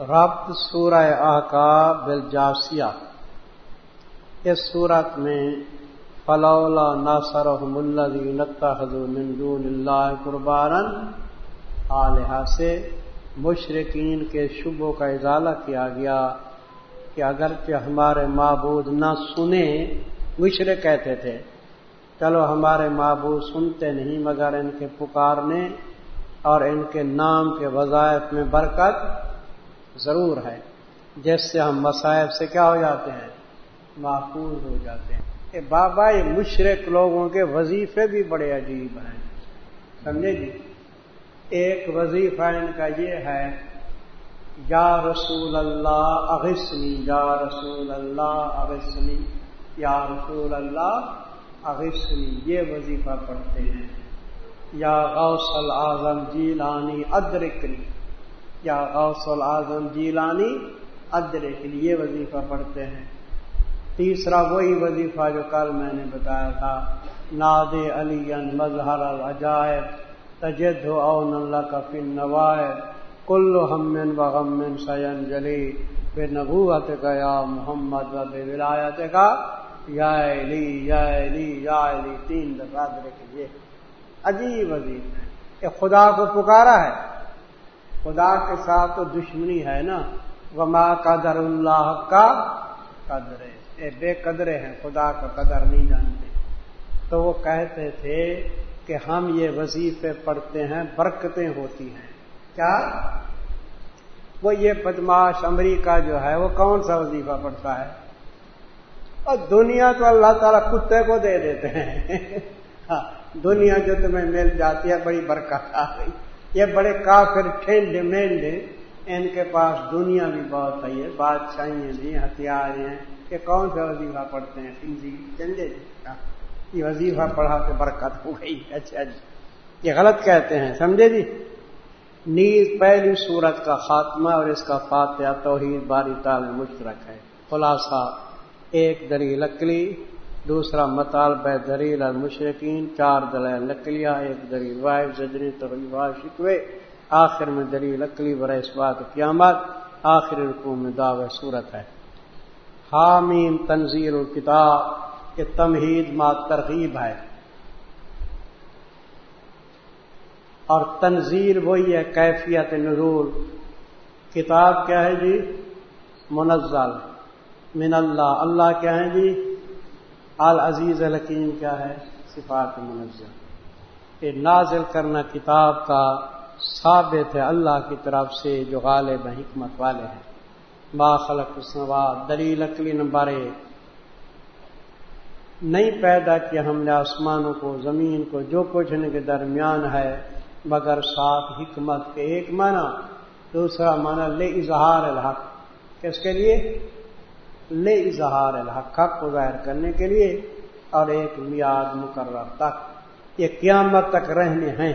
ربط سورہ آکا بلجاسیہ اس صورت میں فلولا ناصر الدی مندون اللہ قربان علیہ سے مشرقین کے شبوں کا اضالہ کیا گیا کہ اگرچہ ہمارے معبود نہ سنیں، مشرق کہتے تھے، چلو ہمارے معبود سنتے نہیں مگر ان کے پکارنے اور ان کے نام کے وظائف میں برکت ضرور ہے۔ جس سے ہم مصائب سے کیا ہو جاتے ہیں؟ محفوظ ہو جاتے ہیں۔ بابا، یہ مشرق لوگوں کے وظیفے بھی بڑے عجیب ہیں۔ سمجھے جی؟ ایک وظیفہ ان کا یہ ہے، یا رسول اللہ اغسنی یا رسول اللہ اغسنی یا رسول اللہ اغسنی یہ وظیفہ پڑھتے ہیں۔ یا غوث العظم جیلانی ادرکنی۔ یا غوث العظم جیلانی ادرے کے لیے وظیفہ پڑھتے ہیں۔ تیسرا وہی وظیفہ جو کل میں نے بتایا تھا، ناد علی مظہر العجائب تجد اون اللہ کا فن نوائب کل ہمن و غمن سین جلی بے نبوت کا یا محمد و بے ولایت کا یا علی یا علی یا علی، تین دفعہ کے لیے عجیب عجیب ہے۔ کہ خدا کو پکارا ہے۔ خدا کے ساتھ تو دشمنی ہے نا۔ وما قدر اللہ کا قدرے اے بے قدرے ہیں، خدا کا قدر نہیں جانتے۔ تو وہ کہتے تھے کہ ہم یہ وظیفے پڑھتے ہیں، برکتیں ہوتی ہیں۔ کیا؟ وہ یہ بدماش امریکہ جو ہے، وہ کون سا وظیفہ پڑھتا ہے؟ اور دنیا تو اللہ تعالیٰ کتے کو دے دیتے ہیں۔ ہاں، دنیا جو تمہیں مل جاتی ہے، بڑی برکت آ گئی۔ یہ بڑے کافر ٹھنڈ مینڈ ان کے پاس دنیا بھی بہت ہے، یہ بادشاہی بھی ہتھیار ہیں۔ کہ کون سا وظیفہ پڑھتے ہیں؟ جی چندے جی۔ یہ وظیفہ پڑھا کے برکت ہو گئی۔ اچھا جی۔ یہ غلط کہتے ہیں، سمجھے جی؟ نیز پہلی صورت کا خاتمہ اور اس کا فاتحہ توحید باری تال مشترک ہے۔ خلاصہ، ایک دری لکلی دوسرا مطالبہ دلیل المشرقین چار دلیل لکلیہ ایک دلیل واحد زدری تغلیبہ شکوے، آخر میں دلیل اکلی برا اس بات قیامت، آخر رقو میں دعو صورت ہے۔ حامیم تنظیر الکتاب یہ تمہید ما ترغیب ہے۔ اور تنظیر وہی ہے، کیفیت نزول۔ کتاب کیا ہے جی؟ منزل۔ من اللہ۔ اللہ کیا ہے جی؟ العزیز الحکیم کیا ہے؟ صفات منظم یہ نازل کرنا کتاب کا ثابت ہے اللہ کی طرف سے، جو غالب حکمت والے ہیں۔ با خلق اسنواد دلیل اکلی نمبر ایک۔ نہیں پیدا کیا ہم نے آسمانوں کو، زمین کو، جو کچھ ان کے درمیان ہے، مگر ساتھ حکمت کے ایک معنی، دوسرا معنی لے اظہار الحق۔ کس کے لیے؟ لے اظہار الحق، حق کو ظاہر کرنے کے لیے اور ایک میاد مقرر تک، یہ قیامت تک رہنے ہیں۔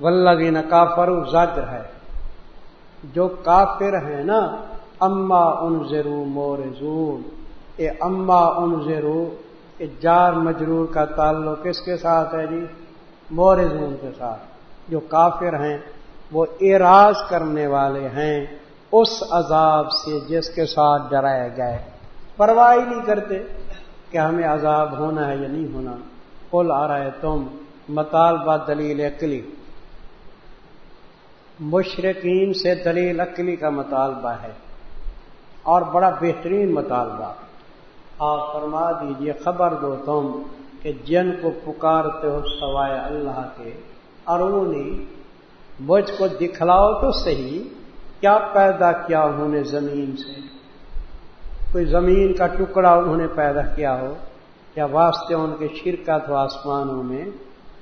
ولدین کافر زجر ہے۔ جو کافر ہیں نا، اما ان ضرور مور زور اے اما ان ضرور جار مجرور کا تعلق کس کے ساتھ ہے جی؟ مورزون کے ساتھ۔ جو کافر ہیں، وہ اراض کرنے والے ہیں۔ اس عذاب سے جس کے ساتھ ڈرائے گئے۔ پرواہ نہیں کرتے کہ ہمیں عذاب ہونا ہے یا نہیں ہونا۔ کل آ رہا ہے تم مطالبہ دلیل اکلی مشرقین سے دلیل اکلی کا مطالبہ ہے اور بڑا بہترین مطالبہ۔ آپ فرما دیجیے خبر دو تم کہ جن کو پکارتے ہو سوائے اللہ کے اور مجھ کو دکھلاؤ تو صحیح کیا پیدا کیا انہوں نے زمین سے؟ کوئی زمین کا ٹکڑا انہوں نے پیدا کیا ہو؟ کیا واسطے ان کے شرکت ہو آسمانوں میں؟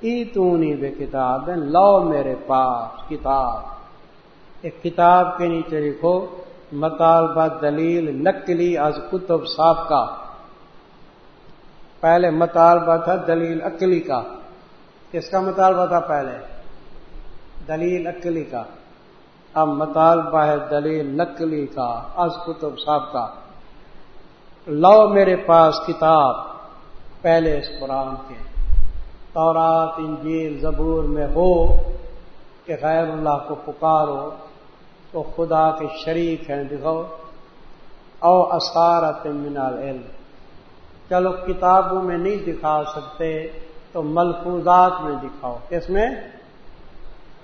ایتونی بے کتاب لو میرے پاس کتاب۔ ایک کتاب کے نیچے لکھو، مطالبہ، دلیل، نقلی از کتب صاف کا پہلے مطالبہ تھا دلیل اکلی کا۔ کس کا مطالبہ تھا پہلے؟ دلیل اکلی کا۔ اب مطالبہ ہے دلیل نقلی کا، از کتب صاحب کا لو میرے پاس کتاب، پہلے اس قرآن کے۔ تورات، انجیل، زبور میں ہو کہ غیر اللہ کو پکارو، تو خدا کے شریک ہیں، دکھاؤ۔ او اثارت من العلم۔ چلو کتابوں میں نہیں دکھا سکتے، تو ملفوظات میں دکھاؤ۔ کس میں؟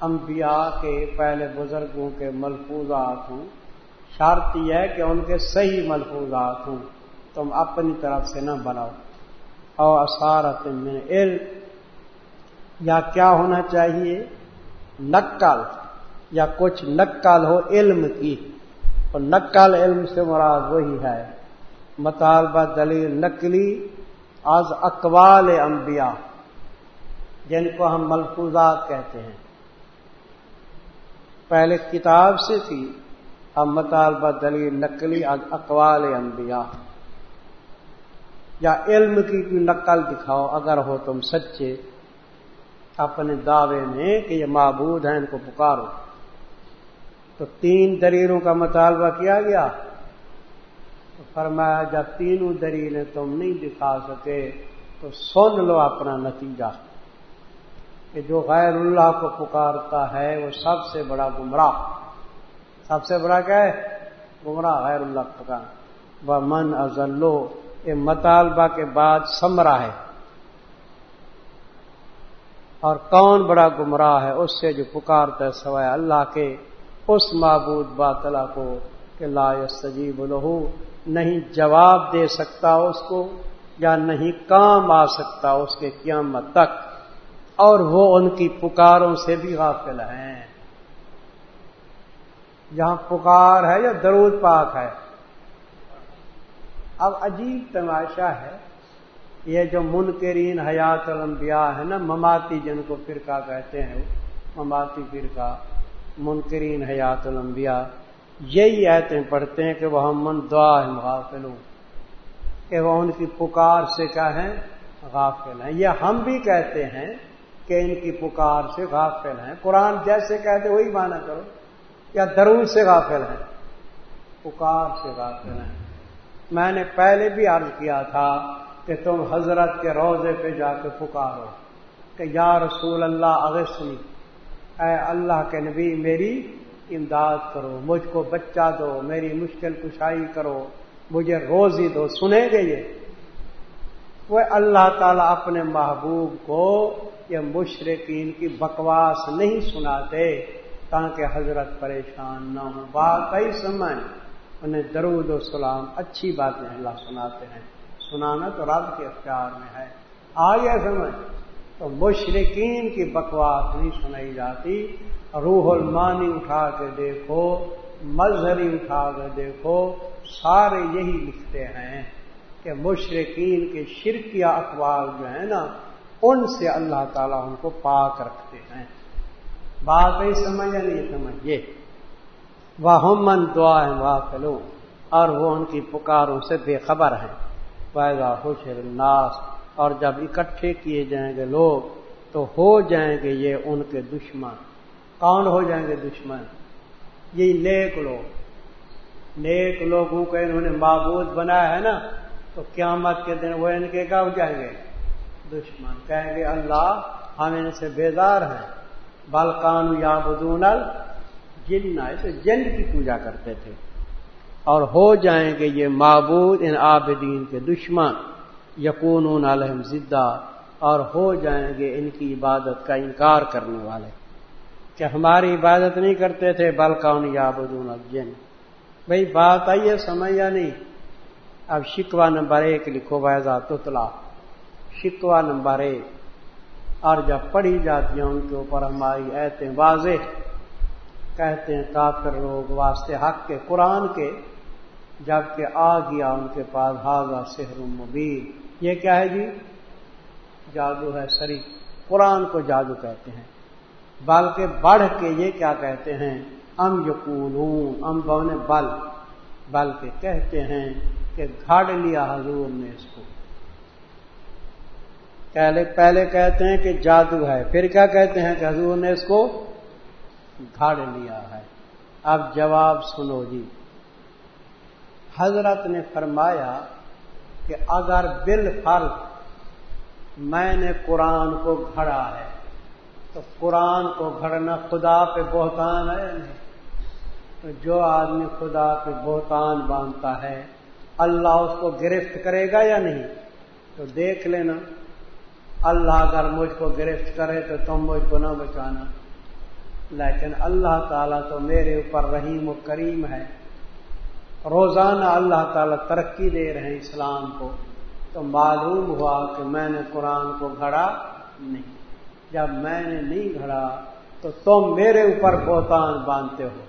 انبیاء کے پہلے بزرگوں کے ملفوظات ہوں۔ شرط یہ ہے کہ ان کے صحیح ملفوظات ہوں۔ تم اپنی طرف سے نہ بناؤ او اثارت من علم۔ یا کیا ہونا چاہیے؟ نقل۔ یا کچھ نقل ہو علم کی۔ اور نقل علم سے مراد وہی ہے۔ مطالبہ، دلیل، نقلی آز اقوال انبیاء، جن کو ہم ملفوظات کہتے ہیں۔ پہلے کتاب سے تھی۔ اب مطالبہ، دلیل، نقلی، اقوال انبیاء۔ یا علم کی کوئی نقل دکھاؤ، اگر ہو تم سچے، اپنے دعوے میں کہ یہ معبود ہیں، ان کو پکارو۔ تو تین دلیلوں کا مطالبہ کیا گیا۔ تو فرمایا، جب تینوں دلیلیں تم نہیں دکھا سکے، تو سن لو اپنا نتیجہ۔ کہ جو غیر اللہ کو پکارتا ہے وہ سب سے بڑا گمراہ۔ سب سے بڑا کیا ہے؟ گمراہ غیر اللہ پکار وہ من ازلو یہ مطالبہ کے بعد سمرا ہے۔ اور کون بڑا گمراہ ہے؟ اس سے جو پکارتا ہے سوائے اللہ کے، اس معبود باطلا کو کہ لا سجیب لہو، نہیں جواب دے سکتا اس کو یا نہیں کام آ سکتا اس کے قیامت تک۔ اور وہ ان کی پکاروں سے بھی غافل ہیں۔ یہاں پکار ہے یا درود پاک ہے؟ اب عجیب تماشا ہے۔ یہ جو منکرین حیات الانبیاء ہے نا، مماتی جن کو فرقہ کہتے ہیں، مماتی فرقہ، منکرین حیات الانبیاء، یہی ایتیں پڑھتے ہیں کہ وہ من دعا ہے غافل کہ وہ ان کی پکار سے کیا ہے غافل ہیں۔ یہ ہم بھی کہتے ہیں کہ ان کی پکار سے غافل ہیں۔ قرآن جیسے کہتے وہی مانا کرو، یا درود سے غافل ہیں۔ پکار سے غافل ہیں۔ میں نے پہلے بھی عرض کیا تھا کہ تم حضرت کے روزے پہ جا کے پکارو کہ یا رسول اللہ اغسنی اے اللہ کے نبی میری امداد کرو، مجھ کو بچہ دو، میری مشکل کشائی کرو، مجھے روزی دو سنے گے یہ؟ وہ اللہ تعالیٰ اپنے محبوب کو یہ مشرقین کی بکواس نہیں سناتے تاکہ حضرت پریشان نہ ہو بات کئی سمجھ۔ انہیں درود و سلام، اچھی باتیں اللہ سناتے ہیں۔ سنانا تو رب کے اختیار میں ہے۔ آگے سمجھ۔ تو مشرقین کی بکواس نہیں سنائی جاتی۔ روح المانی اٹھا کے دیکھو، مظہری اٹھا کے دیکھو۔ سارے یہی لکھتے ہیں کہ مشرقین کے شرکیہ اخبار جو ہیں نا ان سے اللہ تعالیٰ ان کو پاک رکھتے ہیں۔ بات نہیں سمجھ نہیں سمجھے وہ من دعا ہے واہ اور وہ ان کی پکاروں سے بے خبر ہیں۔ پیدا خوش الناس۔ اور جب اکٹھے کیے جائیں گے لوگ، تو ہو جائیں گے یہ ان کے دشمن۔ کون ہو جائیں گے دشمن؟ یہ نیک لوگ۔ نیک لوگوں کو انہوں نے معبود بنایا ہے نا، تو قیامت کے دن وہ ان کے ہو جائیں گے۔ دشمن۔ کہیں گے اللہ، ہم ان سے بیدار ہیں۔ بالکان یا بدون جن آئے تو جن کی پوجا کرتے تھے۔ اور ہو جائیں گے یہ معبود، ان عابدین کے دشمن۔ یقون علیہم زدہ۔ اور ہو جائیں گے ان کی عبادت کا انکار کرنے والے۔ کہ ہماری عبادت نہیں کرتے تھے بلکان یا بدون الجن۔ بھائی بات آئیے سمجھ یا نہیں؟ اب شکوا نمبر ایک لکھو ویزا تتلا شکوا نمبر ایک۔ اور جب پڑھی جاتی ہیں ان کے اوپر ہماری ایتیں واضح، کہتے ہیں کافر لوگ واسطے حق کے قرآن کے جبکہ آ گیا ان کے پاس حاضہ سحر مبین۔ یہ کیا ہے جی؟ جادو ہے سری۔ قرآن کو جادو کہتے ہیں۔ بلکہ بڑھ کے یہ کیا کہتے ہیں؟ ام یقون ام بون بل۔ بلکہ کہتے ہیں کہ گھڑ لیا حضور نے اس کو۔ پہلے پہلے کہتے ہیں کہ جادو ہے، پھر کیا کہتے ہیں کہ حضور نے اس کو گھڑ لیا ہے؟ اب جواب سنو جی۔ حضرت نے فرمایا کہ اگر بال فرض میں نے قرآن کو گھڑا ہے، تو قرآن کو گھڑنا خدا پہ بہتان ہے؟ نہیں تو جو آدمی خدا پہ بہتان باندھتا ہے، اللہ اس کو گرفت کرے گا یا نہیں؟ تو دیکھ لینا۔ اللہ اگر مجھ کو گرفت کرے تو تم مجھ کو نہ بچانا۔ لیکن اللہ تعالیٰ تو میرے اوپر رحیم و کریم ہے۔ روزانہ اللہ تعالیٰ ترقی دے رہے ہیں اسلام کو۔ تو معلوم ہوا کہ میں نے قرآن کو گھڑا نہیں۔ جب میں نے نہیں گھڑا تو تم میرے اوپر بہتان باندھتے ہو۔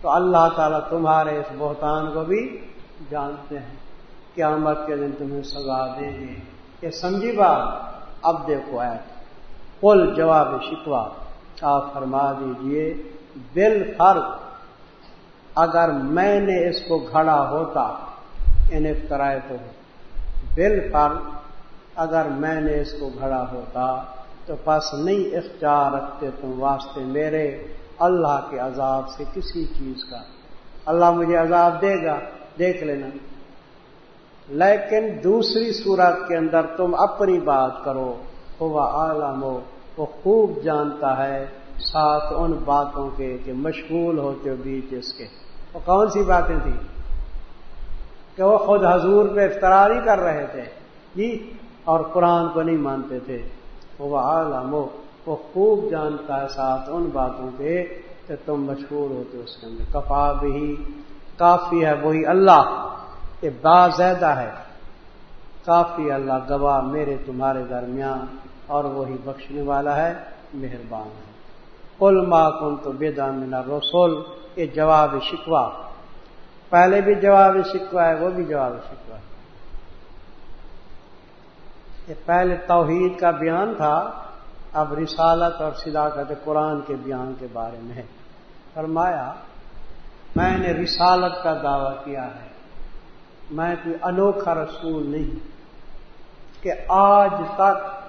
تو اللہ تعالیٰ تمہارے اس بہتان کو بھی جانتے ہیں۔ قیامت کے دن تمہیں سزا دیں گے یہ سمجھی بات۔ اب دیکھو ہے کل جواب شکوا آپ فرما دیجیے بل فرض اگر میں نے اس کو گھڑا ہوتا، انہیں کرائے تو بل فرض اگر میں نے اس کو گھڑا ہوتا، تو پس نہیں اختیار رکھتے تم واسطے میرے اللہ کے عذاب سے کسی چیز کا۔ اللہ مجھے عذاب دے گا، دیکھ لینا۔ لیکن دوسری صورت کے اندر تم اپنی بات کرو۔ ہوا عالم ہو، وہ خوب جانتا ہے ساتھ ان باتوں کے کہ مشغول ہوتے ہو بیچ اس کے۔ وہ کون سی باتیں تھیں؟ کہ وہ خود حضور پہ افطراری کر رہے تھے۔ جی اور قرآن کو نہیں مانتے تھے۔ وہ عالم ہو، وہ خوب جانتا ہے ساتھ ان باتوں کے کہ تم مشہور ہوتے اس کے اندر۔ کفا بھی کافی ہے وہی اللہ۔ یہ زیادہ ہے۔ کافی اللہ گواہ میرے تمہارے درمیان اور وہی بخشنے والا ہے، مہربان ہے۔ کل ما کن تو بے دامنا رسول یہ جواب شکوا پہلے بھی جواب شکوا ہے، وہ بھی جواب شکوا ہے۔ یہ پہلے توحید کا بیان تھا، اب رسالت اور صداقت قرآن کے بیان کے بارے میں فرمایا، میں نے رسالت کا دعویٰ کیا ہے۔ میں کوئی انوکھا رسول نہیں کہ آج تک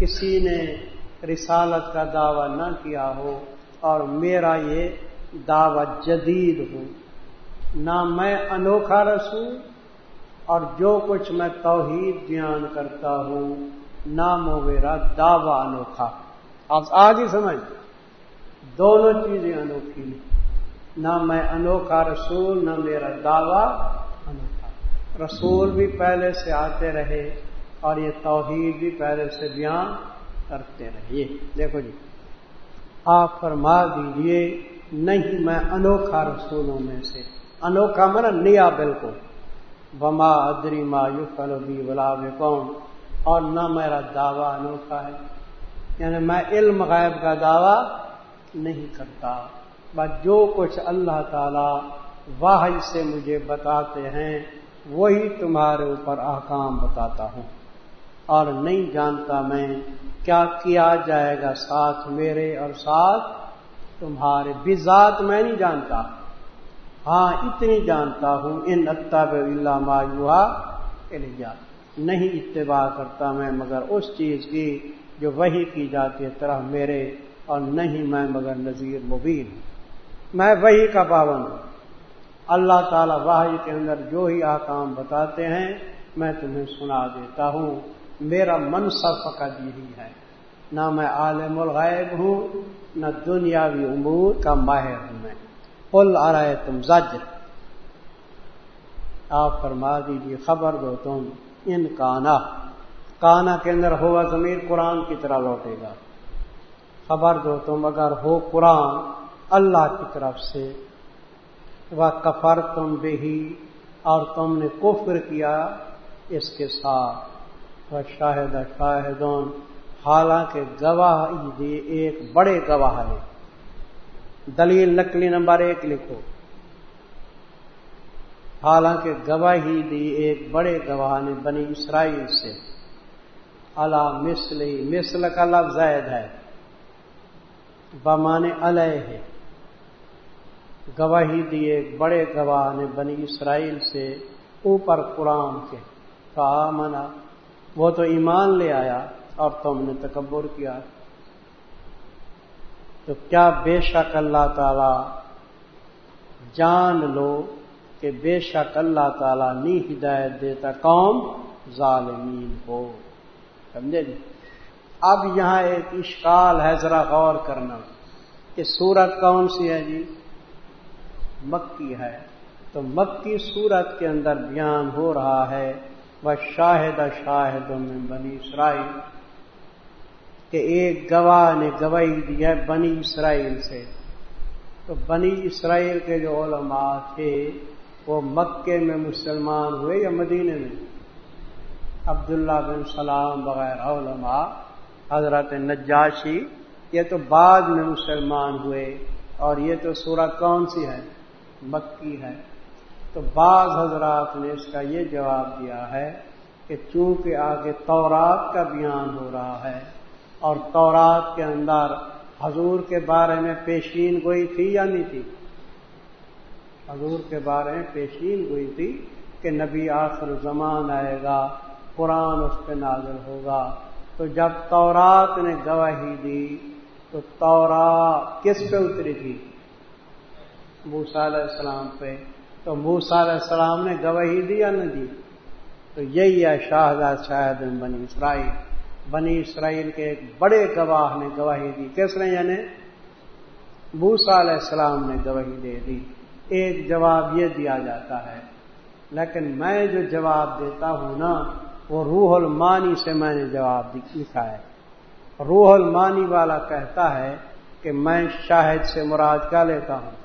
کسی نے رسالت کا دعویٰ نہ کیا ہو اور میرا یہ دعوی جدید ہو۔ نہ میں انوکھا رسول اور جو کچھ میں توحید بیان کرتا ہوں، نہ میرا دعوی انوکھا۔ آپ آگے سمجھ، دونوں چیزیں انوکھی نہ میں انوکھا رسول، نہ میرا دعوی رسول بھی پہلے سے آتے رہے اور یہ توحید بھی پہلے سے بیان کرتے رہیے۔ دیکھو جی آپ فرما دیجیے، نہیں میں انوکھا رسولوں میں سے۔ انوکھا مرا نیا بالکل۔ بما ادری ما یو فلوبی بلا کون اور نہ میرا دعویٰ انوکھا ہے۔ یعنی میں علم غائب کا دعویٰ نہیں کرتا۔ بس جو کچھ اللہ تعالی واحد سے مجھے بتاتے ہیں وہی تمہارے اوپر احکام بتاتا ہوں۔ اور نہیں جانتا میں کیا کیا جائے گا ساتھ میرے اور ساتھ تمہارے۔ بذات میں نہیں جانتا۔ ہاں اتنی جانتا ہوں۔ ان اتب اللہ ماجوہ نہیں اتباع کرتا میں مگر اس چیز کی جو وہی کی جاتی ہے طرح میرے اور نہیں میں مگر نذیر مبین۔ میں وہی کا پابند ہوں۔ اللہ تعالی واحد کے اندر جو ہی آکام بتاتے ہیں، میں تمہیں سنا دیتا ہوں۔ میرا منصب فقط یہی ہے۔ نہ میں عالم الغیب ہوں، نہ دنیاوی امور کا ماہر ہوں میں۔ پل آ رہا ہے تم زجر۔ آپ فرما دیجیے خبر دو تم۔ ان کانا۔ کانا کے اندر ہوگا ضمیر قرآن کی طرح لوٹے گا۔ خبر دو تم، اگر ہو قرآن، اللہ کی طرف سے وہ کفر تم بے ہی اور تم نے کفر کیا اس کے ساتھ۔ شاہد شاہدون۔ حالانکہ گواہ دی ایک بڑے گواہ نے۔ دلیل نقلی نمبر ایک لکھو۔ حالانکہ گواہی دی ایک بڑے گواہ نے بنی اسرائیل سے۔ اللہ مسل مسل کا لفظ زید ہے۔ بمانے علیہ ہے گواہی دی ایک بڑے گواہ نے بنی اسرائیل سے اوپر قرآن کے کہا منا وہ تو ایمان لے آیا اور تم نے تکبر کیا۔ تو کیا بے شک اللہ تعالی جان لو کہ بے شک اللہ تعالی نی ہدایت دیتا قوم ظالمین کو؟ سمجھے جی؟ اب یہاں ایک اشکال ہے، ذرا غور کرنا۔ کہ سورت کون سی ہے جی؟ مکی ہے۔ تو مکی صورت کے اندر بیان ہو رہا ہے وہ شاہد شاہد میں بنی اسرائیل کہ ایک گواہ نے گواہی دی ہے بنی اسرائیل سے۔ تو بنی اسرائیل کے جو علماء تھے، وہ مکے میں مسلمان ہوئے یا مدینے میں؟ عبداللہ بن سلام وغیرہ علماء، حضرت نجاشی، یہ تو بعد میں مسلمان ہوئے اور یہ تو سورت کون سی ہے؟ مکی ہے، تو بعض حضرات نے اس کا یہ جواب دیا ہے کہ چونکہ آگے تورات کا بیان ہو رہا ہے اور تورات کے اندر حضور کے بارے میں پیشین گوئی تھی یا نہیں تھی؟ حضور کے بارے میں پیشین ہوئی تھی کہ نبی آخر زمان آئے گا، قرآن اس پہ نازل ہوگا۔ تو جب تورات نے گواہی دی، تو تورا کس پہ اتری تھی؟ موسا علیہ السلام پہ۔ تو موسا علیہ السلام نے گواہی دی یا نہ دی تو یہی ہے شاہدہ شاہد بنی اسرائیل۔ بنی اسرائیل کے ایک بڑے گواہ نے گواہی دی۔ کس نے؟ یعنی موسا علیہ السلام نے گواہی دے دی۔ ایک جواب یہ دیا جاتا ہے۔ لیکن میں جو جواب دیتا ہوں نا، وہ روح المانی سے میں نے جواب لکھا ہے۔ روح المانی والا کہتا ہے کہ میں شاہد سے مراد کیا لیتا ہوں؟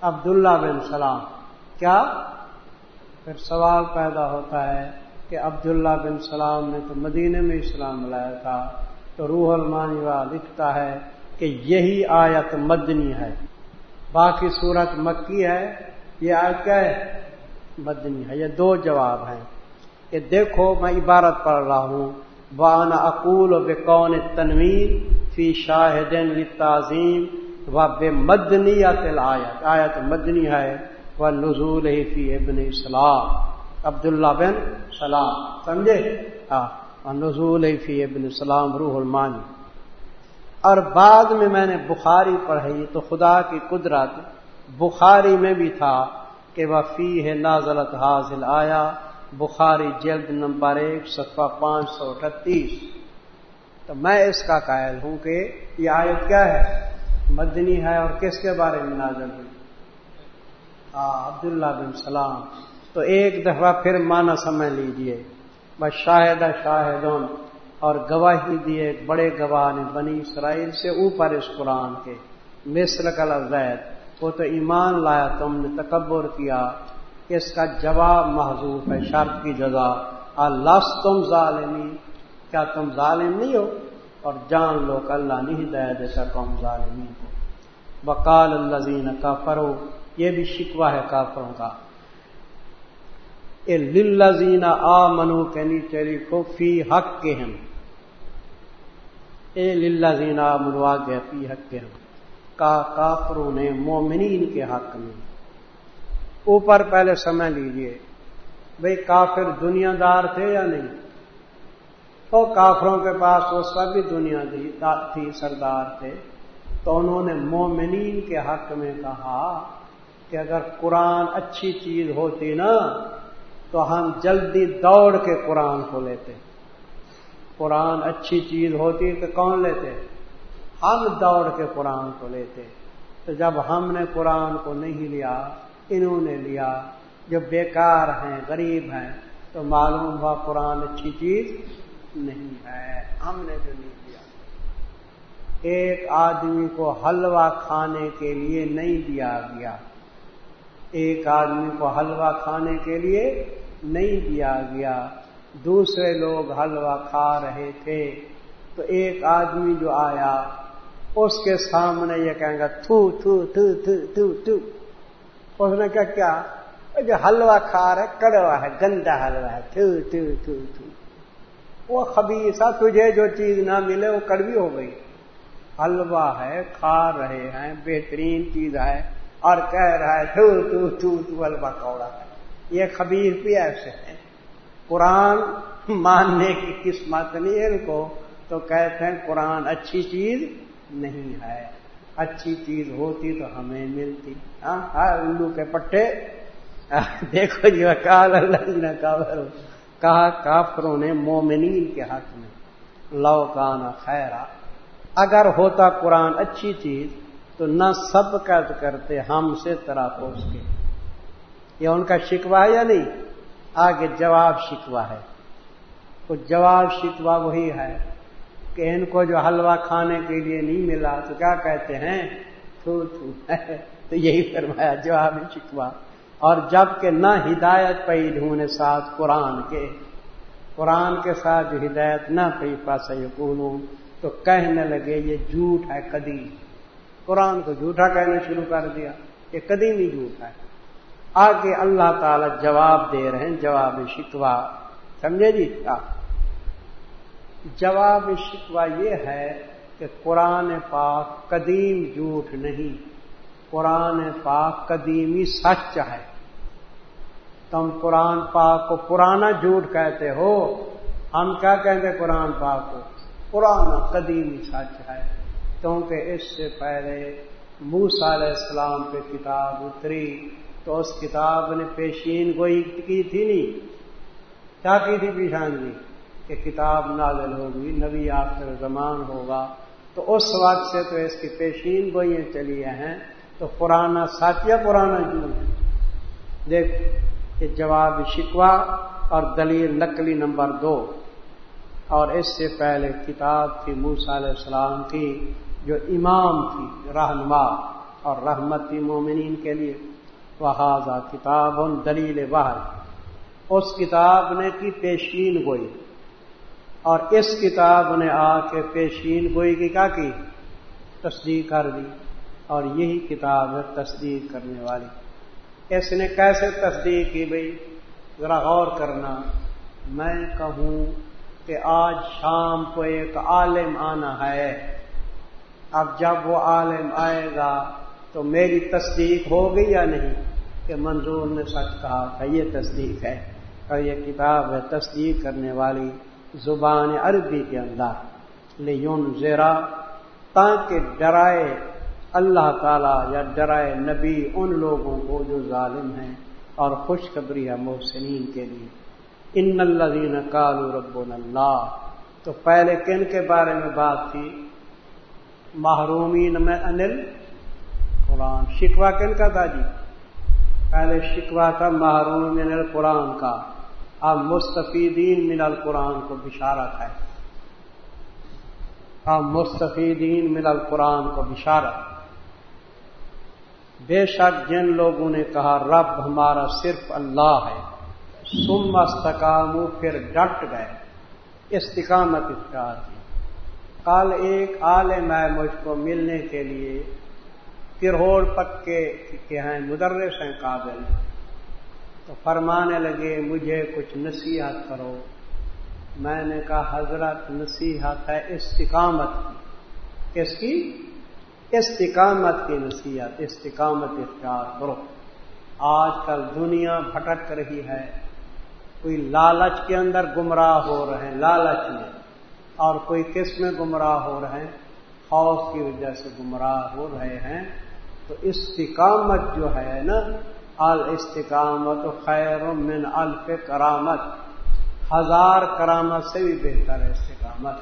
عبداللہ بن سلام۔ کیا؟ پھر سوال پیدا ہوتا ہے کہ عبداللہ بن سلام نے تو مدینے میں اسلام لایا تھا، تو روح المانی والا لکھتا ہے کہ یہی آیت مدنی ہے۔ باقی صورت مکی ہے، یہ آیت کیا ہے؟ مدنی ہے۔ یہ دو جواب ہیں۔ کہ دیکھو، میں عبارت پڑھ رہا ہوں۔ وان اقول و بکون تنویر فی شاہدین تعظیم و بے مدنی آیت آیت مدنی ہے وہ نزول ہی فی ابن اسلام عبداللہ بن سلام، سمجھے؟ ہاں نزول ہی فی ابن اسلام روح المانی۔ اور بعد میں میں نے بخاری پڑھی تو خدا کی قدرت بخاری میں بھی تھا کہ وہ فی ہے نازلت حاصل آیا بخاری جلد نمبر ایک، صفحہ پانچ سو اٹھتیس تو میں اس کا قائل ہوں کہ یہ آیت کیا ہے؟ مدنی ہے اور کس کے بارے میں نازل ہوئی؟ عبداللہ بن سلام۔ تو ایک دفعہ پھر مانا سمجھ لیجیے۔ بس شاہد شاہدون۔ اور گواہی دیے بڑے گواہ نے بنی اسرائیل سے اوپر اس قرآن کے۔ مصر کا لفظ وہ تو ایمان لایا، تم نے تکبر کیا۔ اس کا جواب محضوف ہے، شرط کی جگہ اللہ تم ظالمی کیا تم ظالم نہیں ہو؟ اور جان لو کہ اللہ نہیں دیا دیتا قوم ظالمی کو۔ بکال اللہ زین کا فرو یہ بھی شکوا ہے کافروں کا۔ اے آ منو کے نیچے لکھو فی حق کے ہم۔ اے للزین آ منوا کے فی حق کے ہم۔ کا کافروں نے مومنین کے حق میں۔ اوپر پہلے سمجھ لیجیے، بھئی کافر دنیا دار تھے یا نہیں؟ تو کافروں کے پاس وہ سبھی دنیا تھی سردار تھے۔ تو انہوں نے مومنین کے حق میں کہا کہ اگر قرآن اچھی چیز ہوتی نا، تو ہم جلدی دوڑ کے قرآن کو لیتے۔ قرآن اچھی چیز ہوتی تو کون لیتے؟ ہم دوڑ کے قرآن کو لیتے۔ تو جب ہم نے قرآن کو نہیں لیا، انہوں نے لیا۔ جو بیکار ہیں، غریب ہیں، تو معلوم ہوا قرآن اچھی چیز نہیں ہے، ہم نے جو نہیں دیا۔ ایک آدمی کو حلوہ کھانے کے لیے نہیں دیا گیا۔ ایک آدمی کو حلوہ کھانے کے لیے نہیں دیا گیا۔ دوسرے لوگ حلوہ کھا رہے تھے۔ تو ایک آدمی جو آیا، اس کے سامنے یہ کہیں گا تھو تھو تھو تھو تھو تھو۔ اس نے کہا، کیا؟ جو حلوہ کھا رہا ہے، کڑوا ہے، گندا حلوہ ہے۔ تھو تھو تھو تھو۔ وہ خبیصہ تجھے جو چیز نہ ملے وہ کڑوی ہو گئی۔ حلوہ ہے کھا رہے ہیں بہترین چیز ہے اور کہہ رہا ہے تھو تھو تھو تو حلوہ کوڑا۔ ہے یہ خبیر بھی ایسے ہے قرآن ماننے کی قسمت نہیں ان کو تو کہتے ہیں قرآن اچھی چیز نہیں ہے۔ اچھی چیز ہوتی تو ہمیں ملتی۔ ہاں, ہاں، الو کے پٹے۔ دیکھو جی کال اللہ نے کہا کافروں نے مومنین کے حق میں، لو کانا خیرا، اگر ہوتا قرآن اچھی چیز تو نہ سب قید کرتے ہم سے طرح پوچھ کے۔ یہ ان کا شکوا ہے یا نہیں؟ آگے جواب شکوا ہے۔ تو جواب شکوا وہی ہے کہ ان کو جو حلوہ کھانے کے لیے نہیں ملا تو کیا کہتے ہیں؟ تو یہی فرمایا، جواب شکوا اور جبکہ نہ ہدایت پی ڈھونڈے ساتھ قرآن کے قرآن کے ساتھ جو ہدایت نہ پی پاس یقون تو کہنے لگے یہ جھوٹ ہے قدیم۔ قرآن کو جھوٹا کہنا شروع کر دیا۔ یہ قدیم ہی جھوٹ ہے۔ آگے اللہ تعالی جواب دے رہے ہیں، جواب شکوا سمجھے جی؟ کیا جواب شکوا یہ ہے کہ قرآن پاک قدیم جھوٹ نہیں۔ قرآن پاک قدیمی سچ ہے۔ تم قرآن پاک کو پرانا جھوٹ کہتے ہو، ہم کیا کہتے قرآن پاک کو؟ پرانا قدیمی سچ ہے۔ کیونکہ اس سے پہلے موسا علیہ السلام پہ کتاب اتری، تو اس کتاب نے پیشین گوئی کی تھی نہیں؟ کیا کی تھی پیشانگی کہ کتاب نازل ہوگی، نبی آخر زمان ہوگا۔ تو اس وقت سے تو اس کی پیشین گوئیاں چلی ہیں۔ تو پرانا سچ یا پرانا جھوٹ دیکھ یہ جواب شکوا اور دلیل نقلی نمبر دو۔ اور اس سے پہلے کتاب تھی موسا علیہ السلام کی جو امام تھی، رہنما اور رحمت تھی مومنین کے لیے۔ وہ کتاب ان دلیل باہر اس کتاب نے کی پیشین گوئی۔ اور اس کتاب نے آ کے پیشین گوئی کی کیا کی؟ تصدیق کر دی۔ اور یہی کتاب ہے تصدیق کرنے والی۔ اس نے کیسے تصدیق کی بھائی ذرا غور کرنا۔ میں کہوں کہ آج شام کو ایک عالم آنا ہے۔ اب جب وہ عالم آئے گا تو میری تصدیق ہوگی یا نہیں؟ کہ منظور نے سچ کہا تھا، یہ تصدیق ہے۔ اور یہ کتاب ہے تصدیق کرنے والی زبان عربی کے اندر۔ لیون زیرا تاکہ ڈرائے اللہ تعالیٰ یا ڈرائے نبی ان لوگوں کو جو ظالم ہیں اور خوشخبری ہے محسنین کے لیے۔ ان الدین کالو رب اللہ۔ تو پہلے کن کے بارے میں بات تھی؟ محرومین میں انل قرآن۔ شکوا کن کا تھا جی؟ پہلے شکوا تھا محروم من القرآن کا۔ اب مستفیدین من القرآن کو بشارت ہے اب مستفیدین من القرآن کو بشارت بے شک جن لوگوں نے کہا، رب ہمارا صرف اللہ ہے. سم استقام پھر ڈٹ گئے۔ استقامت اختیار کی۔ کل ایک عالم ہے مجھ کو ملنے کے لیے کرہوڑ پکے کے ہیں، مدرس ہیں قابل۔ تو فرمانے لگے، مجھے کچھ نصیحت کرو۔ میں نے کہا، حضرت نصیحت ہے استقامت کی۔ کس کی؟ استقامت کی نصیحت، استقامت اختیار کرو آج کل دنیا بھٹک رہی ہے۔ کوئی لالچ کے اندر گمراہ ہو رہے ہیں، لالچ میں۔ اور کوئی کس میں گمراہ ہو رہے ہیں؟ خوف کی وجہ سے گمراہ ہو رہے ہیں۔ تو استقامت جو ہے نا استقامت خیر من الف کرامت۔ ہزار کرامت سے بھی بہتر ہے استقامت۔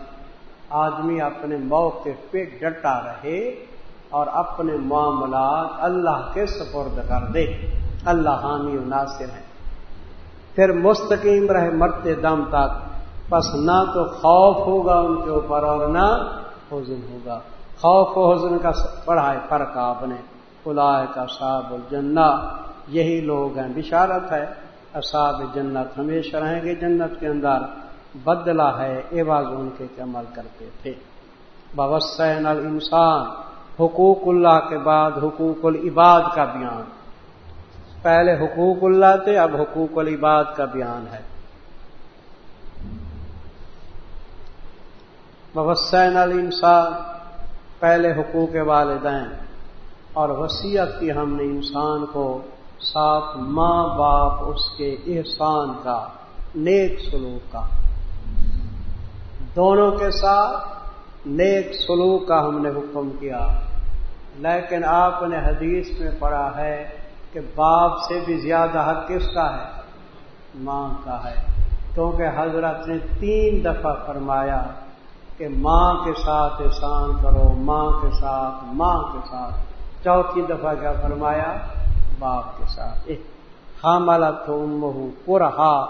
آدمی اپنے موقف پہ ڈٹا رہے۔ اور اپنے معاملات اللہ کے سپرد کر دے۔ اللہ حامی و ناصر ہے۔ پھر مستقیم رہے مرتے دم تک۔ بس نہ تو خوف ہوگا ان کے اوپر اور نہ حزن ہوگا۔ خوف و حزن کا پڑھا ہے فرق آپ نے۔ خلا کا صاب الجنہ۔ یہی لوگ ہیں، بشارت ہے۔ اصاب جنت ہمیشہ رہیں گے جنت کے اندر۔ بدلا ہے ایواز ان کے عمل کرتے تھے۔ بوسین الانسان۔ حقوق اللہ کے بعد حقوق العباد کا بیان۔ پہلے حقوق اللہ تھے اب حقوق العباد کا بیان ہے۔ وسین علی انسان پہلے حقوق والدین۔ اور وسیعت کی ہم نے انسان کو ساتھ ماں باپ اس کے احسان کا، نیک سلوک کا۔ دونوں کے ساتھ نیک سلوک کا ہم نے حکم کیا۔ لیکن آپ نے حدیث میں پڑھا ہے کہ باپ سے بھی زیادہ حق کس کا ہے؟ ماں کا ہے۔ کیونکہ حضرت نے تین دفعہ فرمایا کہ ماں کے ساتھ احسان کرو، ماں کے ساتھ، ماں کے ساتھ۔ چوتھی دفعہ کیا فرمایا؟ باپ کے ساتھ۔ حاملہ تو مہو پورہا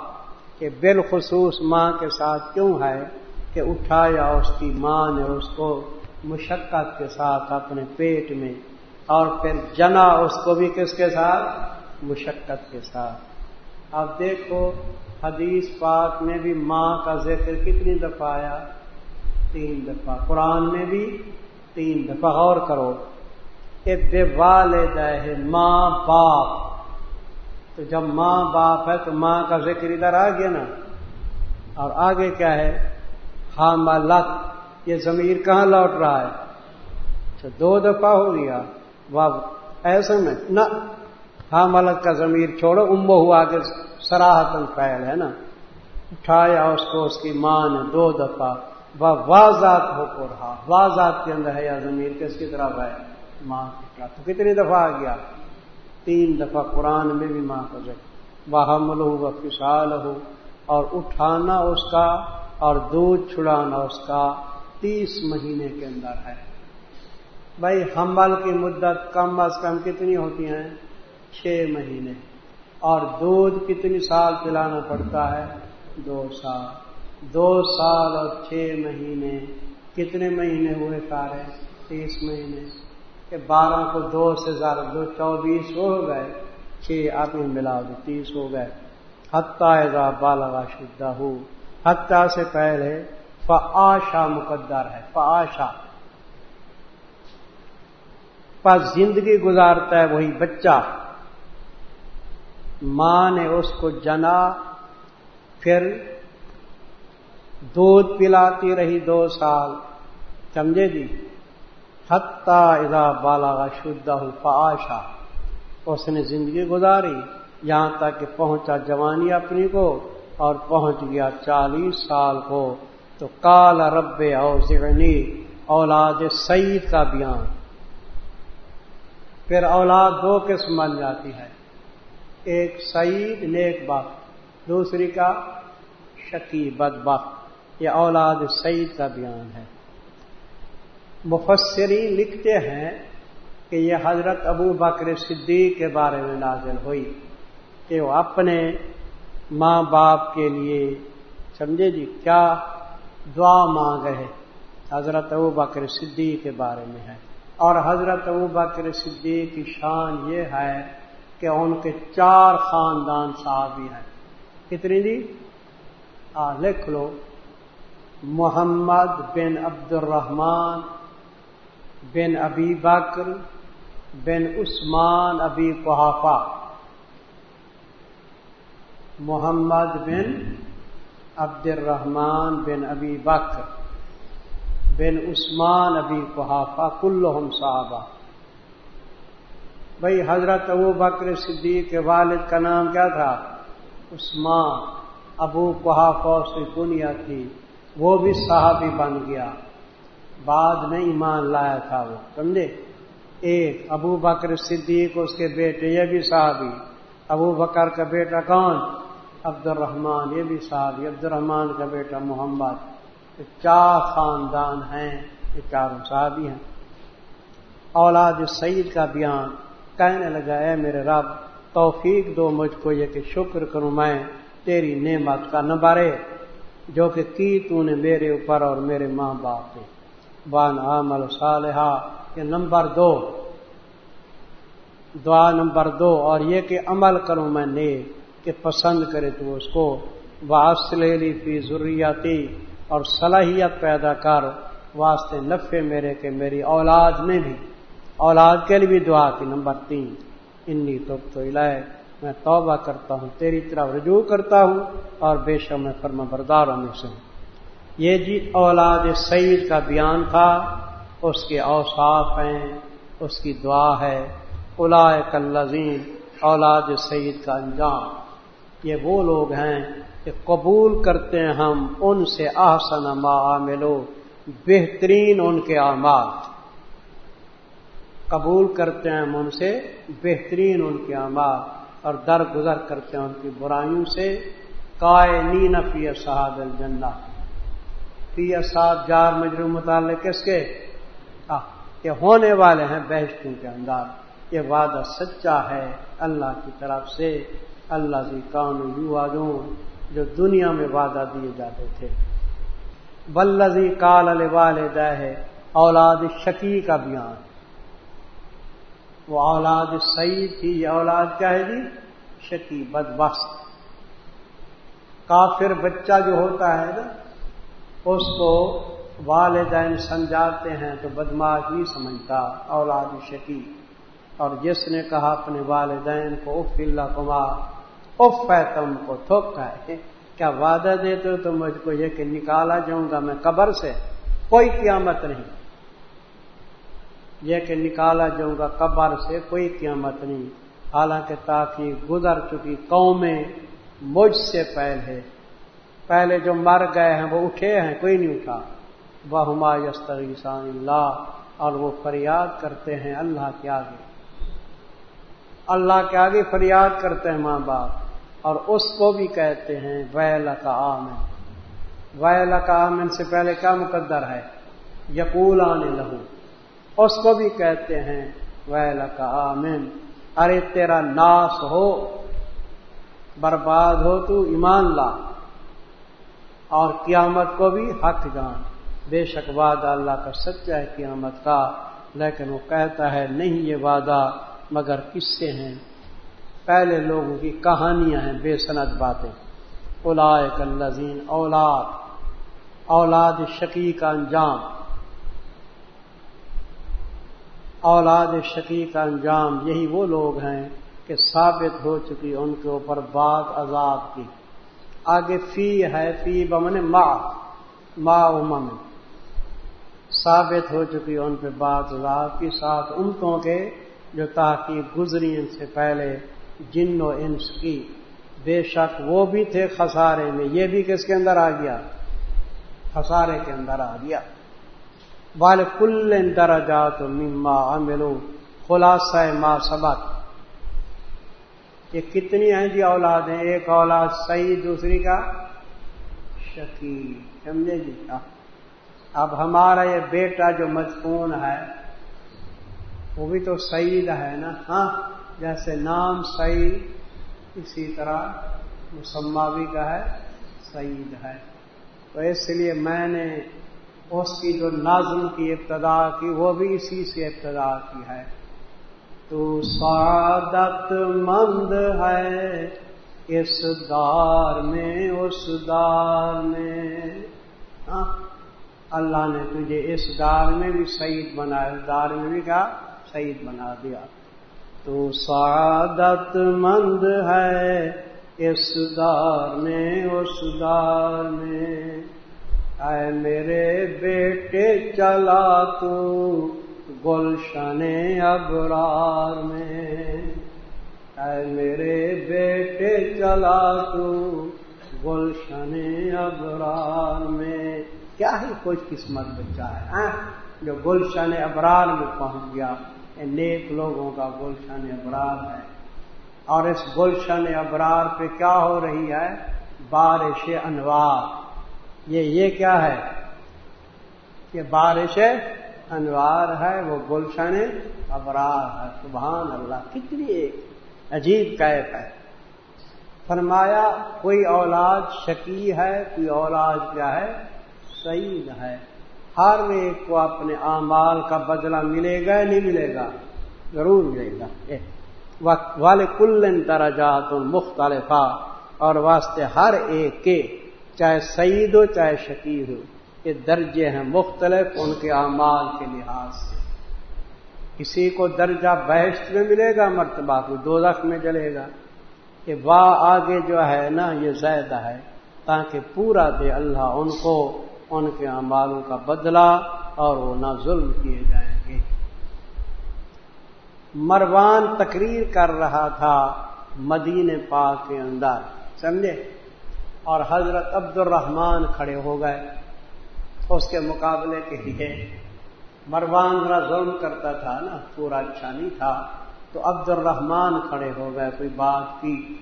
کہ بالخصوص ماں کے ساتھ کیوں ہے؟ کہ اٹھایا اس کی ماں نے اس کو مشقت کے ساتھ اپنے پیٹ میں اور پھر جنا اس کو بھی کس کے ساتھ؟ مشقت کے ساتھ۔ اب دیکھو، حدیث پاک میں بھی ماں کا ذکر کتنی دفعہ آیا؟ تین دفعہ۔ قرآن میں بھی تین دفعہ۔ اور کرو۔ کہ بے والد ہے ماں باپ۔ تو جب ماں باپ ہے تو ماں کا ذکر ادھر آ گیا نا۔ اور آگے کیا ہے؟ ہاں یہ ضمیر کہاں لوٹ رہا ہے؟ اچھا دو دفعہ ہو گیا۔ واہ ایسے میں، نہ۔ ہاں ملک کا ضمیر چھوڑو امبو ہوا کہ سراہتن فیل ہے نا۔ اٹھایا اس کو، اس کی ماں نے دو دفعہ۔ وہ واضح ہو کو رہا۔ واضح کے اندر ہے یا ضمیر کس کی طرف ہے؟ ماں کی طرف۔ تو کتنی دفعہ آ گیا؟ تین دفعہ قرآن میں بھی ماں کا ذکر وہ حمل وہ کسال ہو اور اٹھانا اس کا اور دودھ چھڑانا اس کا تیس مہینے کے اندر ہے۔ بھائی حمل کی مدت کم از کم کتنی ہوتی ہیں؟ چھ مہینے۔ اور دودھ کتنی سال پلانا پڑتا ہے؟ دو سال۔ دو سال اور چھ مہینے۔ کتنے مہینے ہوئے سارے؟ تیس مہینے۔ کہ بارہ کو دو سے زیادہ، دو چوبیس ہو گئے۔ چھ آدمی ملا دو تیس ہو گئے۔ حتہ بالا شدہ۔ ہو حتہ سے پہلے فعاشا مقدر ہے، فعاشا۔ پس زندگی گزارتا ہے وہی بچہ۔ ماں نے اس کو جنا، پھر دودھ پلاتی رہی دو سال۔ سمجھے جی؟ حتہ ادا بالا شدہ فعاشا۔ اس نے زندگی گزاری، یہاں تک کہ پہنچا جوانی اپنی کو۔ اور پہنچ گیا چالیس سال کو، تو کال رب او اولاد سعید کا بیان۔ پھر اولاد دو قسم بن جاتی ہے۔ ایک سعید، نیک بخت۔ دوسری کا شکی، بد بخت۔ یہ اولاد سعید کا بیان ہے۔ مفسری لکھتے ہیں کہ یہ حضرت ابو بکر صدیق کے بارے میں نازل ہوئی کہ وہ اپنے ماں باپ کے لیے۔ سمجھے جی؟ کیا دعا مانگ ہے حضرت ابو بکر صدیق کے بارے میں ہے۔ اور حضرت ابو بکر صدیق کی شان یہ ہے کہ ان کے چار خاندان صحابی ہیں۔ کتنی جی؟ آ، لکھ لو۔ محمد بن عبد الرحمان بن ابی بکر بن عثمان ابی قحافہ۔ محمد بن عبد الرحمان بن ابی بکر بن عثمان ابی قحافہ کلہم صحابہ۔ بھائی، حضرت ابو بکر صدیق کے والد کا نام کیا تھا؟ عثمان۔ ابو قحافہ سے کنیا تھی وہ بھی صحابی بن گیا۔ بعد میں ایمان لایا تھا وہ، سمجھے؟ ایک ابو بکر صدیق، اس کے بیٹے، یہ بھی صحابی۔ ابو بکر کا بیٹا کون؟ عبد الرحمان یہ بھی صاحب عبد الرحمان کا بیٹا محمد چار خاندان ہیں، یہ چاروں صحابی ہیں۔ اولاد سعید کا بیان کہنے لگا ہے میرے رب، توفیق دو مجھ کو، یہ کہ شکر کروں میں تیری نعمت کا نمبرے جو کہ کی تو نے میرے اوپر اور میرے ماں باپ پہ۔ بان عامل صالحہ یہ نمبر دو۔ دعا نمبر دو، اور یہ کہ عمل کروں میں نیک۔ کہ پسند کرے تو اس کو لی، فی ضروریاتی اور صلاحیت پیدا کر، واسطے نفے میرے کے میری اولاد میں بھی۔ اولاد کے لیے بھی دعا کی، نمبر تین۔ انی تو تو الائے میں توبہ کرتا ہوں، تیری طرف رجوع کرتا ہوں، اور بے شک میں فرما برداروں میں سے یہ جی اولاد سعید کا بیان تھا، اس کے اوصاف ہیں، اس کی دعا ہے۔ الاائے کلزین اولاد سعید کا انجام۔ یہ وہ لوگ ہیں کہ قبول کرتے ہیں ہم ان سے آسن ما عاملو بہترین ان کے اعمال۔ قبول کرتے ہیں ہم ان سے، بہترین ان کے اعمال۔ اور درگزر کرتے ہیں ان کی برائیوں سے۔ کائے نی صحاب الجنہ۔ پی سات جار مجرو متعلق کس کے؟ یہ ہونے والے ہیں بہشتوں کے اندر۔ یہ وعدہ سچا ہے اللہ کی طرف سے۔ اللہ کی کام یو جو دنیا میں وعدہ دیے جاتے تھے۔ بلزی کال والد ہے اولاد شکی کا بیان۔ وہ اولاد صحیح تھی، یہ اولاد کیا ہے جی؟ شکی بد کافر بچہ جو ہوتا ہے نا، اس کو والدین سمجھاتے ہیں تو بدماش نہیں سمجھتا، اولاد شکی اور جس نے کہا اپنے والدین کو، اف اللہ کمار اف ہے تم کو تھوک ہے۔ کیا وعدہ دیتے ہو تو مجھ کو یہ کہ نکالا جاؤں گا میں قبر سے؟ کوئی قیامت نہیں۔ یہ کہ نکالا جاؤں گا قبر سے کوئی قیامت نہیں۔ حالانکہ تاکہ گزر چکی قومیں مجھ سے پہلے پہلے جو مر گئے ہیں وہ اٹھے ہیں، کوئی نہیں اٹھا۔ وہ ہما یستغیسان اللہ اور وہ فریاد کرتے ہیں اللہ کے آگے۔ اللہ کے آگے فریاد کرتے ہیں ماں باپ۔ اور اس کو بھی کہتے ہیں ویل کا آمن۔ ویل کا آمن سے پہلے کیا مقدر ہے؟ یقول آنے لہو۔ اس کو بھی کہتے ہیں ویل کا آمن۔ ارے تیرا ناس ہو، برباد ہو تو ایمان لا۔ اور قیامت کو بھی حق جان۔ بے شک وعدہ اللہ کا سچا ہے قیامت کا، لیکن وہ کہتا ہے نہیں یہ وعدہ، مگر کس سے ہیں۔ پہلے لوگوں کی کہانیاں ہیں، بے صنعت باتیں۔ اولائے کلزین اولاد اولاد شکی کا انجام۔ اولاد شکی کا انجام، یہی وہ لوگ ہیں کہ ثابت ہو چکی ان کے اوپر بعض عذاب کی۔ آگے فی ہے، فی بمن ما ما امن ثابت ہو چکی ان پہ بعض عذاب کی، ساتھ امتوں کے جو تاکہ گزری ان سے پہلے۔ جن و انس کی۔ بے شک وہ بھی تھے خسارے میں۔ یہ بھی کس کے اندر آ گیا؟ خسارے کے اندر آ گیا۔ بال کل درجات مما عملو خلاصہ ما سبق۔ یہ کتنی ہیں جی اولاد ہیں ایک اولاد صحیح دوسری کا شکی سمجھے جی؟ اب ہمارا یہ بیٹا جو مجفون ہے، وہ بھی تو سعید ہے نا؟ ہاں۔ جیسے نام سعید، اسی طرح مسمہ بھی کا ہے، سعید ہے۔ تو اس لیے میں نے اس کی جو نازم کی ابتدا کی، وہ بھی اسی سے ابتدا کی ہے۔ تو سعادت مند ہے اس دار میں، اس دار میں۔ ہاں، اللہ نے تجھے اس دار میں بھی شہید بنایا دار میں بھی کیا شہید بنا دیا۔ تو سعادت مند ہے اس دار میں اس دار میں اے میرے بیٹے چلا تو گلشن ابرار میں اے میرے بیٹے چلا تو گلشن ابرار میں کیا ہی خوش قسمت بچہ ہے جو گلشن ابرار میں پہنچ گیا نیک لوگوں کا گلشن ابرار ہے۔ اور اس گلشن ابرار پہ کیا ہو رہی ہے؟ بارش انوار۔ یہ یہ کیا ہے؟ کہ بارش انوار ہے، وہ گلشن ابرار ہے۔ سبحان اللہ، کتنی ایک عجیب کیف ہے۔ فرمایا، کوئی اولاد شکی ہے، کوئی اولاد کیا ہے؟ سعید ہے۔ ہر ایک کو اپنے اعمال کا بدلہ ملے گا یا نہیں ملے گا؟ ضرور ملے گا۔ والے کل درجات مختلف اور واسطے ہر ایک کے چاہے سعید ہو، چاہے شکیر ہو، یہ درجے ہیں مختلف ان کے اعمال کے لحاظ سے۔ کسی کو درجہ بحث میں ملے گا، مرتبہ کو دو رخ میں جلے گا۔ کہ واہ آگے جو ہے نا، یہ زیادہ ہے، تاکہ پورا دے اللہ ان کو ان کے اعمالوں کا بدلہ اور وہ نہ ظلم کیے جائیں گے۔ مروان تقریر کر رہا تھا مدین پاک کے اندر، سمجھے؟ اور حضرت عبد الرحمان کھڑے ہو گئے۔ اس کے مقابلے کے لیے مروان ذرا ظلم کرتا تھا نا، پورا اچھا نہیں تھا۔ تو عبد الرحمان کھڑے ہو گئے، کوئی بات کی؟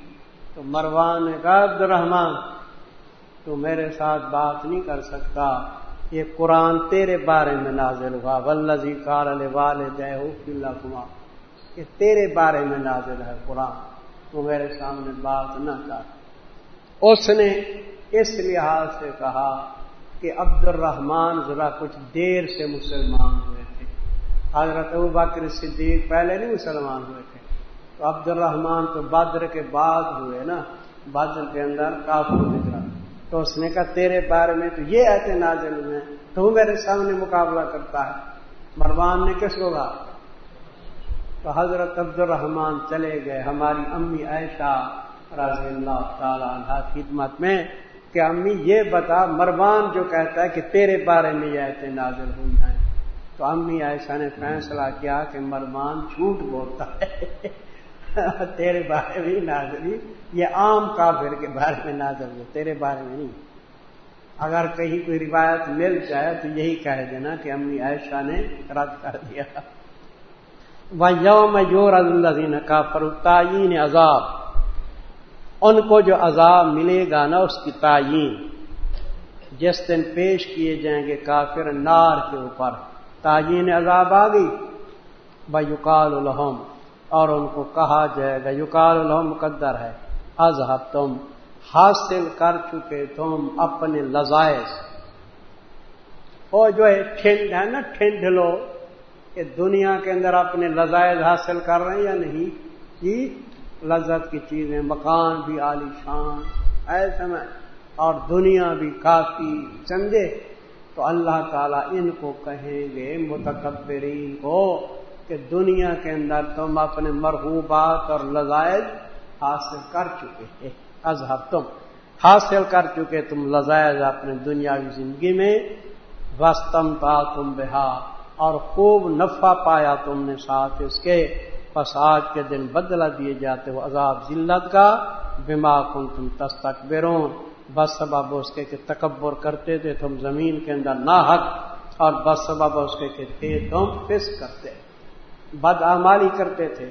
تو مروان نے کہا عبد الرحمان تو میرے ساتھ بات نہیں کر سکتا۔ یہ قرآن تیرے بارے میں نازل ہوا۔ ولزی کار والے کما یہ تیرے بارے میں نازل ہے قرآن۔ تو میرے سامنے بات نہ کر۔ اس نے اس لحاظ سے کہا کہ عبد الرحمان ذرا کچھ دیر سے مسلمان ہوئے تھے۔ حضرت ابو بکر صدیق پہلے نہیں مسلمان ہوئے تھے۔ تو عبد الرحمان تو بدر کے بعد ہوئے نا۔ بدر کے اندر کافی نکلا تو اس نے کہا، تیرے بارے میں تو یہ ایسے نازل ہوئے تو میرے سامنے مقابلہ کرتا ہے۔ مروان نے کس کو کہا؟ تو حضرت عبد الرحمان چلے گئے، ہماری امی عائشہ رضی اللہ تعالی عنہ خدمت میں، کہ امی یہ بتا، مروان جو کہتا ہے کہ تیرے بارے میں یہ ایسے نازل ہوئی ہیں۔ تو امی عائشہ نے فیصلہ کیا کہ مروان جھوٹ بولتا ہے۔ تیرے بارے میں نازلی یہ عام کافر کے بارے میں نازل ہو، تیرے بارے میں نہیں۔ اگر کہیں کوئی روایت مل جائے تو یہی کہہ دینا کہ امی عائشہ نے رد کر دیا۔ وہ یوم یور اللہ کا تعین عذاب۔ ان کو جو عذاب ملے گا نا، اس کی تعین جس دن پیش کیے جائیں گے کافر نار کے اوپر۔ تعین عذاب آ گئی۔ بکال الحم اور ان کو کہا جائے گا یوکال الحم مقدر ہے۔ اذہب تم حاصل کر چکے تم اپنے لذائز وہ جو ہے ٹھنڈ ہے نا، ٹھنڈ لو۔ کہ دنیا کے اندر اپنے لذائز حاصل کر رہے ہیں یا نہیں؟ جی لذت کی چیزیں، مکان بھی عالی شان۔ ایسے میں اور دنیا بھی کافی چندے۔ تو اللہ تعالیٰ ان کو کہیں گے، متکبرین کو، کہ دنیا کے اندر تم اپنے مرحوبات اور لذائز حاصل کر چکے ہیں۔ اذہب تم۔ حاصل کر چکے تم لذائز اپنے دنیاوی زندگی میں۔ وسطم تا تم بہا اور خوب نفع پایا تم نے ساتھ اس کے۔ پس آج کے دن بدلہ دیے جاتے ہو عذاب ذلت کا۔ بما کن تم تستک بس سبب اس کے کہ تکبر کرتے تھے تم زمین کے اندر نہ حق۔ اور بس سبب اس کے کہ تھے تم پس کرتے۔ بدآماری کرتے تھے۔